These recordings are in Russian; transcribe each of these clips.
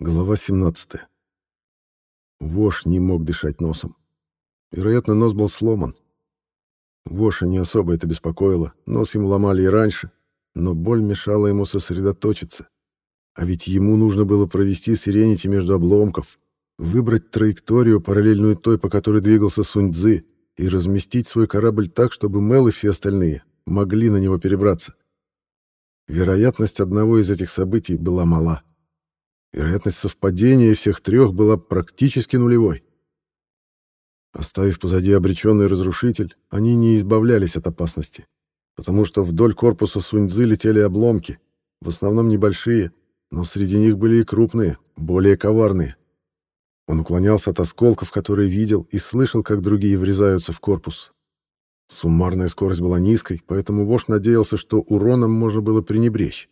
Глава 17. Вош не мог дышать носом. Вероятно, нос был сломан. Воша не особо это беспокоило, нос ему ломали и раньше, но боль мешала ему сосредоточиться. А ведь ему нужно было провести сиренити между обломков, выбрать траекторию, параллельную той, по которой двигался Сунь-Дзы, и разместить свой корабль так, чтобы Мел и все остальные могли на него перебраться. Вероятность одного из этих событий была мала. Вероятность совпадения всех трех была практически нулевой. Оставив позади обреченный разрушитель, они не избавлялись от опасности, потому что вдоль корпуса Суньцзы летели обломки, в основном небольшие, но среди них были и крупные, более коварные. Он уклонялся от осколков, которые видел, и слышал, как другие врезаются в корпус. Суммарная скорость была низкой, поэтому вождь надеялся, что уроном можно было пренебречь.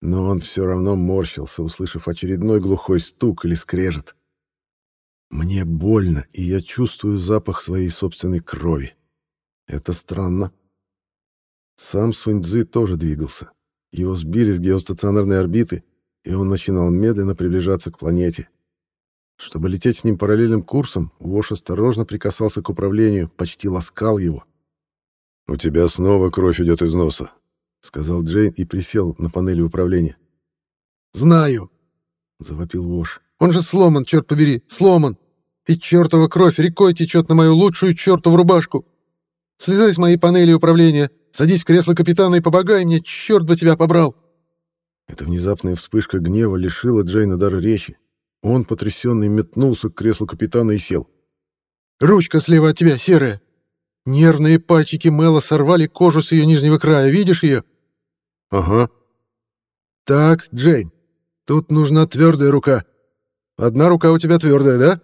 Но он все равно морщился, услышав очередной глухой стук или скрежет. Мне больно, и я чувствую запах своей собственной крови. Это странно. Сам Суньцзы тоже двигался. Его сбили с геостационарной орбиты, и он начинал медленно приближаться к планете. Чтобы лететь с ним параллельным курсом, Вош осторожно прикасался к управлению, почти ласкал его. «У тебя снова кровь идет из носа», — сказал Джейн и присел на панели управления. «Знаю!» — завопил Вош. «Он же сломан, черт побери, сломан! И чертова кровь рекой течет на мою лучшую чертову рубашку! Слезай с моей панели управления, садись в кресло капитана и побогай мне, черт бы тебя побрал!» Эта внезапная вспышка гнева лишила Джейна дара речи. Он, потрясенный, метнулся к креслу капитана и сел. «Ручка слева от тебя, серая!» Нервные пальчики Мэла сорвали кожу с ее нижнего края. Видишь ее? Ага. Так, Джейн, тут нужна твердая рука. Одна рука у тебя твердая, да?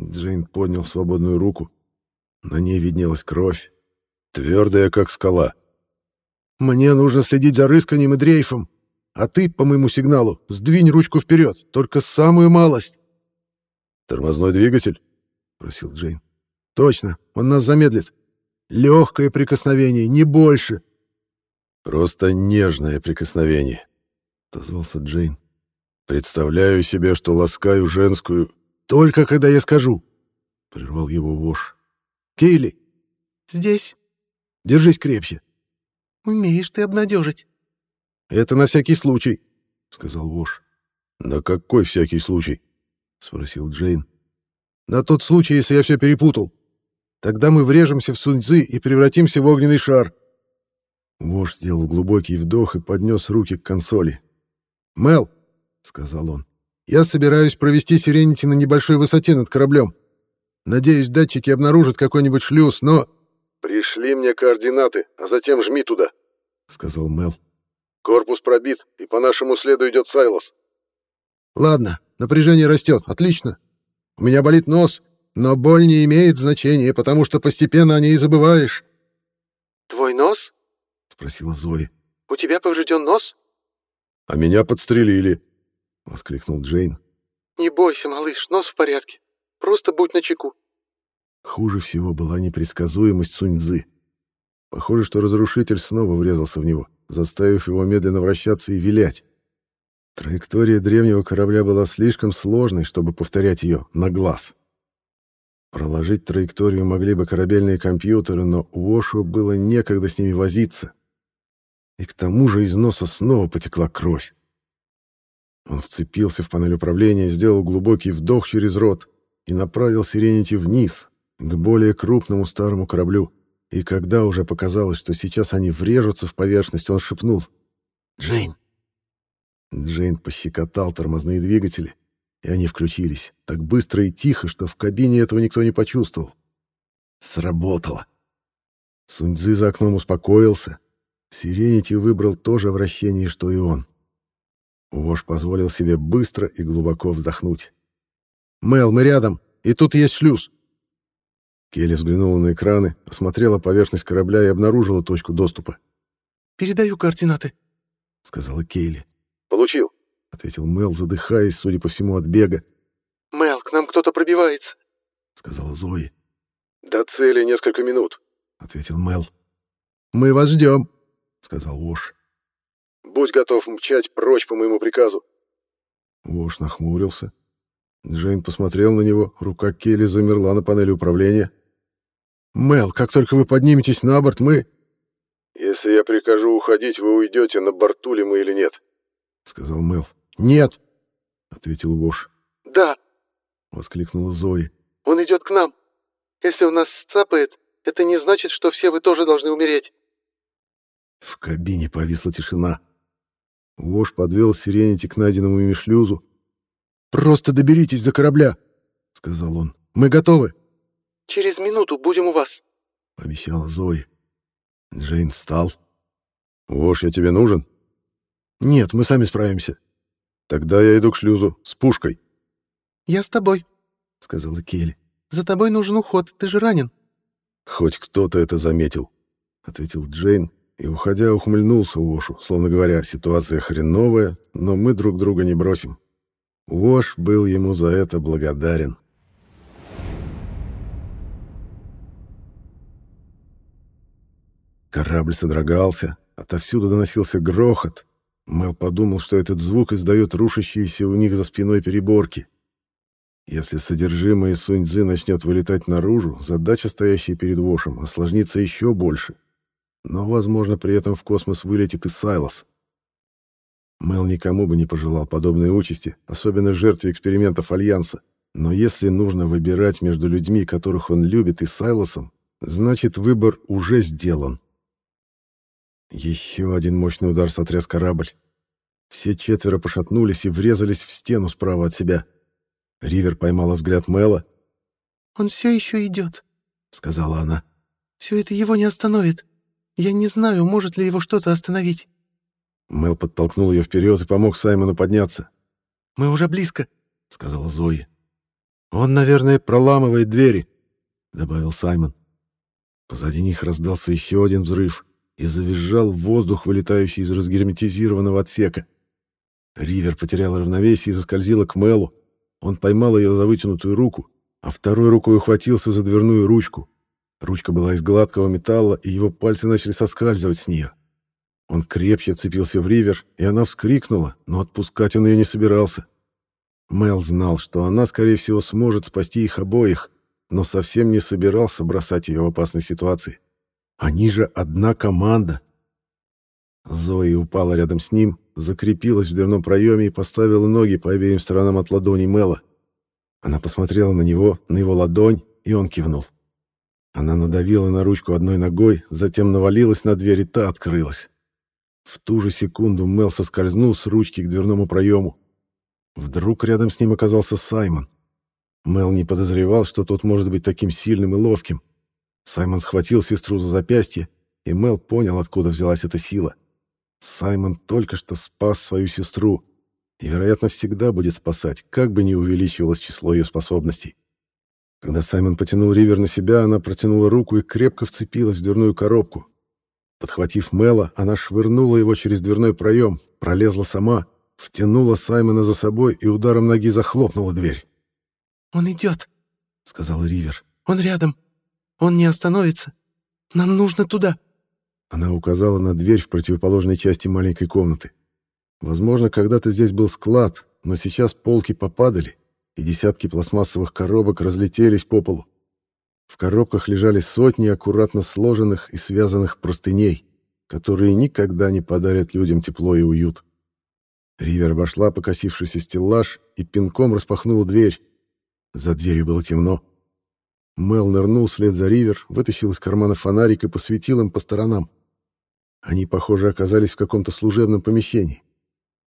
Джейн поднял свободную руку. На ней виднелась кровь. Твердая, как скала. Мне нужно следить за рысканием и дрейфом. А ты, по моему сигналу, сдвинь ручку вперед, только самую малость. «Тормозной двигатель?» — просил Джейн. Точно, он нас замедлит. Легкое прикосновение, не больше. Просто нежное прикосновение, отозвался Джейн. Представляю себе, что ласкаю женскую... Только когда я скажу, прервал его Вош. Кейли. Здесь. Держись крепче. Умеешь ты обнадежить. Это на всякий случай, сказал Вош. На какой всякий случай? спросил Джейн. На тот случай, если я все перепутал. Тогда мы врежемся в Суньцзы и превратимся в огненный шар. Вождь сделал глубокий вдох и поднес руки к консоли. «Мел», — сказал он, — «я собираюсь провести Сиренити на небольшой высоте над кораблем. Надеюсь, датчики обнаружат какой-нибудь шлюз, но...» «Пришли мне координаты, а затем жми туда», — сказал Мел. «Корпус пробит, и по нашему следу идет Сайлос». «Ладно, напряжение растет, отлично. У меня болит нос, но боль не имеет значения, потому что постепенно о ней забываешь. «Твой нос?» — спросила Зои. «У тебя поврежден нос?» «А меня подстрелили», — воскликнул Джейн. «Не бойся, малыш, нос в порядке. Просто будь начеку». Хуже всего была непредсказуемость Суньцзы. Похоже, что разрушитель снова врезался в него, заставив его медленно вращаться и вилять. Траектория древнего корабля была слишком сложной, чтобы повторять ее на глаз. Проложить траекторию могли бы корабельные компьютеры, но Уошу было некогда с ними возиться. И к тому же из носа снова потекла кровь. Он вцепился в панель управления, сделал глубокий вдох через рот и направил Сиренити вниз, к более крупному старому кораблю. И когда уже показалось, что сейчас они врежутся в поверхность, он шепнул «Джейн!». Джейн пощекотал тормозные двигатели, и они включились, так быстро и тихо, что в кабине этого никто не почувствовал. Сработало. Суньцзы за окном успокоился. Сиренити выбрал то же вращение, что и он. Вож позволил себе быстро и глубоко вздохнуть. «Мел, мы рядом, и тут есть шлюз!» Келли взглянула на экраны, осмотрела поверхность корабля и обнаружила точку доступа. «Передаю координаты», — сказала Кейли. «Получил», — ответил Мел, задыхаясь, судя по всему, от бега. «Мел, к нам кто-то пробивается», — сказала Зои. «До цели несколько минут», — ответил Мел. «Мы вас ждем», — сказал Вош. «Будь готов мчать прочь по моему приказу». Вош нахмурился. Джейн посмотрел на него, рука Келли замерла на панели управления. «Мел, как только вы подниметесь на борт, мы...» «Если я прикажу уходить, вы уйдете, на борту ли мы или нет?» — сказал Мел. «Нет!» — ответил Вош. «Да!» — воскликнула Зои. «Он идет к нам. Если он нас сцапает, это не значит, что все вы тоже должны умереть». В кабине повисла тишина. Вош подвел Сиренити к найденному ими шлюзу. «Просто доберитесь до корабля», — сказал он. «Мы готовы». «Через минуту будем у вас», — пообещала Зои. Джейн встал. «Вош, я тебе нужен?» «Нет, мы сами справимся». «Тогда я иду к шлюзу с пушкой». «Я с тобой», — сказала Келли. «За тобой нужен уход, ты же ранен». «Хоть кто-то это заметил», — ответил Джейн и, уходя, ухмыльнулся Вошу, словно говоря, ситуация хреновая, но мы друг друга не бросим. Вош был ему за это благодарен. Корабль содрогался, отовсюду доносился грохот. Мэл подумал, что этот звук издает рушащиеся у них за спиной переборки. Если содержимое Сунь-Дзы начнет вылетать наружу, задача, стоящая перед Вошем, осложнится еще больше. Но, возможно, при этом в космос вылетит и Сайлос. Мэл никому бы не пожелал подобной участи, особенно жертве экспериментов Альянса. Но если нужно выбирать между людьми, которых он любит, и Сайлосом, значит, выбор уже сделан. Еще один мощный удар сотряс корабль. Все четверо пошатнулись и врезались в стену справа от себя. Ривер поймала взгляд Мэла. «Он все еще идет», — сказала она. «Все это его не остановит. Я не знаю, может ли его что-то остановить». Мэл подтолкнул ее вперед и помог Саймону подняться. «Мы уже близко», — сказала Зои. «Он, наверное, проламывает двери», — добавил Саймон. Позади них раздался еще один взрыв и завизжал воздух, вылетающий из разгерметизированного отсека. Ривер потеряла равновесие и заскользила к Мэлу. Он поймал ее за вытянутую руку, а второй рукой ухватился за дверную ручку. Ручка была из гладкого металла, и его пальцы начали соскальзывать с нее. Он крепче вцепился в Ривер, и она вскрикнула, но отпускать он ее не собирался. Мэл знал, что она, скорее всего, сможет спасти их обоих, но совсем не собирался бросать ее в опасной ситуации. Они же одна команда. Зои упала рядом с ним, закрепилась в дверном проеме и поставила ноги по обеим сторонам от ладони Мэла. Она посмотрела на него, на его ладонь, и он кивнул. Она надавила на ручку одной ногой, затем навалилась на дверь, и та открылась. В ту же секунду Мел соскользнул с ручки к дверному проему. Вдруг рядом с ним оказался Саймон. Мел не подозревал, что тот может быть таким сильным и ловким. Саймон схватил сестру за запястье, и Мел понял, откуда взялась эта сила. Саймон только что спас свою сестру и, вероятно, всегда будет спасать, как бы ни увеличивалось число ее способностей. Когда Саймон потянул Ривер на себя, она протянула руку и крепко вцепилась в дверную коробку. Подхватив Мела, она швырнула его через дверной проем, пролезла сама, втянула Саймона за собой и ударом ноги захлопнула дверь. «Он идет», — сказал Ривер. «Он рядом». Он не остановится. Нам нужно туда». Она указала на дверь в противоположной части маленькой комнаты. Возможно, когда-то здесь был склад, но сейчас полки попадали, и десятки пластмассовых коробок разлетелись по полу. В коробках лежали сотни аккуратно сложенных и связанных простыней, которые никогда не подарят людям тепло и уют. Ривер обошла покосившийся стеллаж и пинком распахнула дверь. За дверью было темно. Мел нырнул вслед за Ривер, вытащил из кармана фонарик и посветил им по сторонам. Они, похоже, оказались в каком-то служебном помещении.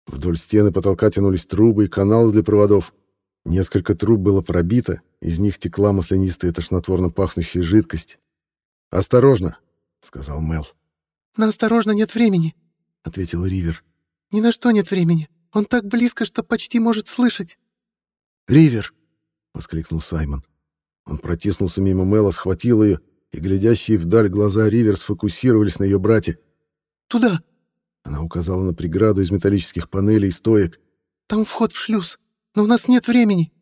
Вдоль стены потолка тянулись трубы и каналы для проводов. Несколько труб было пробито, из них текла маслянистая тошнотворно пахнущая жидкость. «Осторожно!» — сказал Мел. «На осторожно нет времени», — ответил Ривер. «Ни на что нет времени. Он так близко, что почти может слышать». «Ривер!» — воскликнул Саймон. Он протиснулся мимо Мэла, схватил ее, и глядящие вдаль глаза Ривер сфокусировались на ее брате. «Туда!» Она указала на преграду из металлических панелей и стоек. «Там вход в шлюз, но у нас нет времени».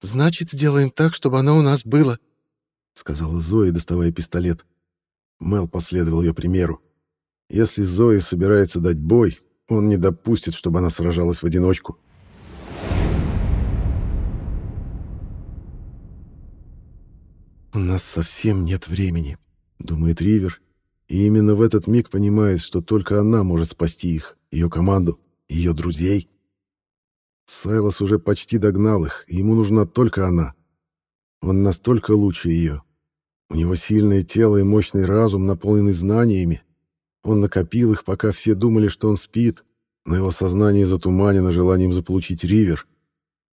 «Значит, сделаем так, чтобы оно у нас было», — сказала Зоя, доставая пистолет. Мел последовал ее примеру. «Если Зоя собирается дать бой, он не допустит, чтобы она сражалась в одиночку». «У нас совсем нет времени», — думает Ривер, и именно в этот миг понимает, что только она может спасти их, ее команду, ее друзей. Сайлос уже почти догнал их, и ему нужна только она. Он настолько лучше ее. У него сильное тело и мощный разум, наполненный знаниями. Он накопил их, пока все думали, что он спит, но его сознание затуманено желанием заполучить Ривер.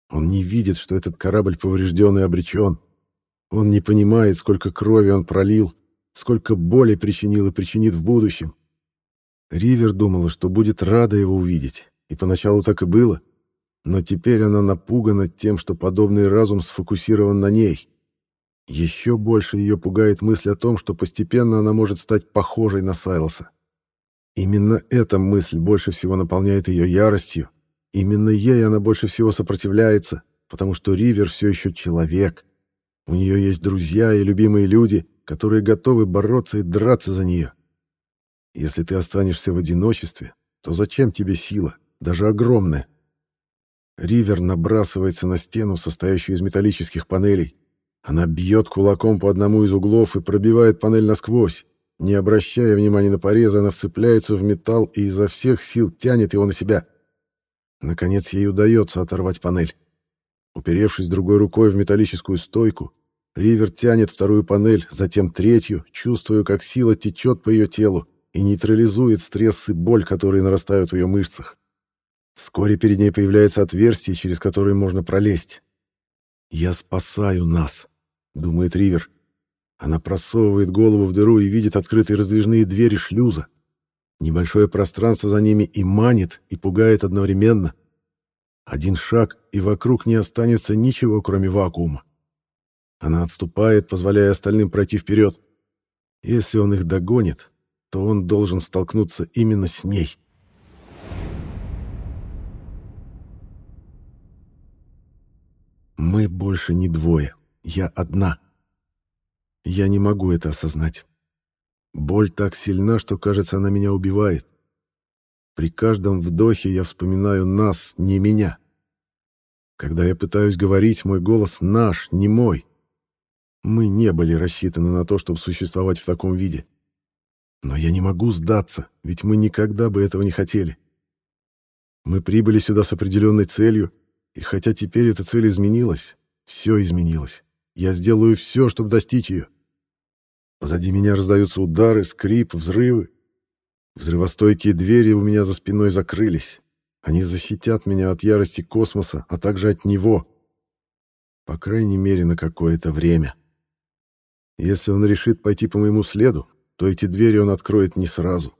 Он не видит, что этот корабль поврежден и обречен. Он не понимает, сколько крови он пролил, сколько боли причинил и причинит в будущем. Ривер думала, что будет рада его увидеть, и поначалу так и было, но теперь она напугана тем, что подобный разум сфокусирован на ней. Еще больше ее пугает мысль о том, что постепенно она может стать похожей на Сайлоса. Именно эта мысль больше всего наполняет ее яростью. Именно ей она больше всего сопротивляется, потому что Ривер все еще человек. У нее есть друзья и любимые люди, которые готовы бороться и драться за нее. Если ты останешься в одиночестве, то зачем тебе сила, даже огромная? Ривер набрасывается на стену, состоящую из металлических панелей. Она бьет кулаком по одному из углов и пробивает панель насквозь. Не обращая внимания на порезы, она вцепляется в металл и изо всех сил тянет его на себя. Наконец ей удается оторвать панель. Уперевшись другой рукой в металлическую стойку, Ривер тянет вторую панель, затем третью, чувствуя, как сила течет по ее телу и нейтрализует стресс и боль, которые нарастают в ее мышцах. Вскоре перед ней появляется отверстие, через которое можно пролезть. «Я спасаю нас», — думает Ривер. Она просовывает голову в дыру и видит открытые раздвижные двери шлюза. Небольшое пространство за ними и манит, и пугает одновременно. Один шаг, и вокруг не останется ничего, кроме вакуума. Она отступает, позволяя остальным пройти вперед. Если он их догонит, то он должен столкнуться именно с ней. Мы больше не двое. Я одна. Я не могу это осознать. Боль так сильна, что, кажется, она меня убивает. При каждом вдохе я вспоминаю нас, не меня. Когда я пытаюсь говорить, мой голос наш, не мой. Мы не были рассчитаны на то, чтобы существовать в таком виде. Но я не могу сдаться, ведь мы никогда бы этого не хотели. Мы прибыли сюда с определенной целью, и хотя теперь эта цель изменилась, все изменилось. Я сделаю все, чтобы достичь ее. Позади меня раздаются удары, скрип, взрывы. Взрывостойкие двери у меня за спиной закрылись. Они защитят меня от ярости космоса, а также от него. По крайней мере, на какое-то время. Если он решит пойти по моему следу, то эти двери он откроет не сразу.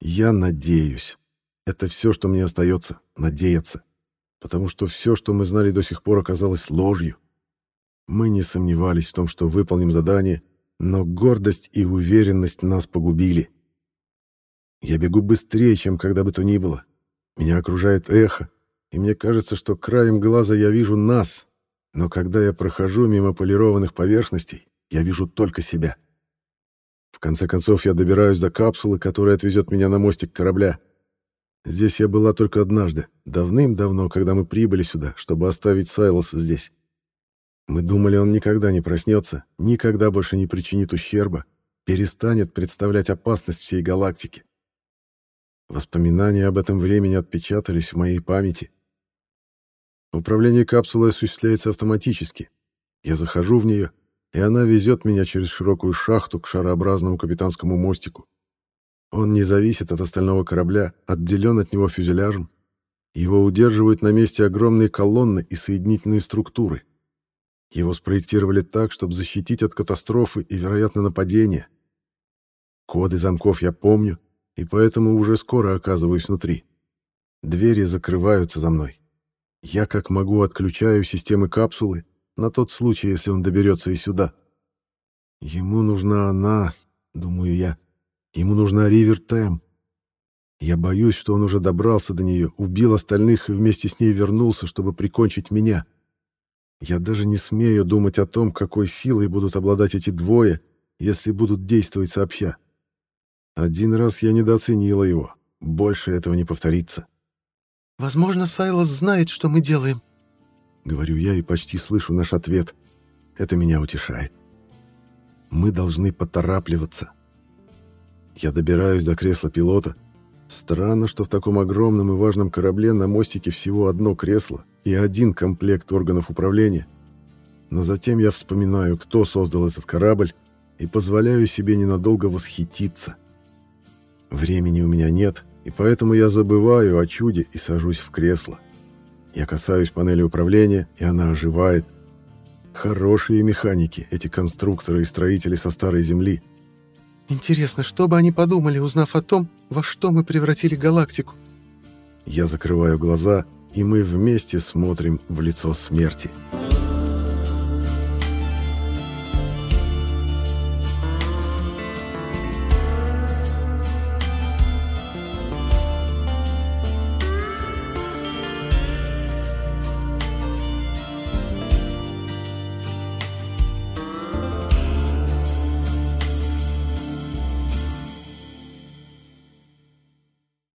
Я надеюсь. Это все, что мне остается — надеяться. Потому что все, что мы знали до сих пор, оказалось ложью. Мы не сомневались в том, что выполним задание, но гордость и уверенность нас погубили. Я бегу быстрее, чем когда бы то ни было. Меня окружает эхо, и мне кажется, что краем глаза я вижу нас, но когда я прохожу мимо полированных поверхностей, я вижу только себя. В конце концов, я добираюсь до капсулы, которая отвезет меня на мостик корабля. Здесь я была только однажды, давным-давно, когда мы прибыли сюда, чтобы оставить Сайлоса здесь. Мы думали, он никогда не проснется, никогда больше не причинит ущерба, перестанет представлять опасность всей галактике. Воспоминания об этом времени отпечатались в моей памяти. Управление капсулой осуществляется автоматически. Я захожу в нее, и она везет меня через широкую шахту к шарообразному капитанскому мостику. Он не зависит от остального корабля, отделен от него фюзеляжем. Его удерживают на месте огромные колонны и соединительные структуры — его спроектировали так, чтобы защитить от катастрофы и, вероятно, нападения. Коды замков я помню, и поэтому уже скоро оказываюсь внутри. Двери закрываются за мной. Я как могу отключаю системы капсулы на тот случай, если он доберется и сюда. Ему нужна она, думаю я. Ему нужна Ривер Тэм. Я боюсь, что он уже добрался до нее, убил остальных и вместе с ней вернулся, чтобы прикончить меня. Я даже не смею думать о том, какой силой будут обладать эти двое, если будут действовать сообща. Один раз я недооценила его. Больше этого не повторится. «Возможно, Сайлос знает, что мы делаем», — говорю я и почти слышу наш ответ. Это меня утешает. Мы должны поторапливаться. Я добираюсь до кресла пилота. Странно, что в таком огромном и важном корабле на мостике всего одно кресло и один комплект органов управления. Но затем я вспоминаю, кто создал этот корабль, и позволяю себе ненадолго восхититься. Времени у меня нет, и поэтому я забываю о чуде и сажусь в кресло. Я касаюсь панели управления, и она оживает. Хорошие механики, эти конструкторы и строители со старой земли. Интересно, что бы они подумали, узнав о том, во что мы превратили галактику? Я закрываю глаза, и мы вместе смотрим в лицо смерти. «Смерти».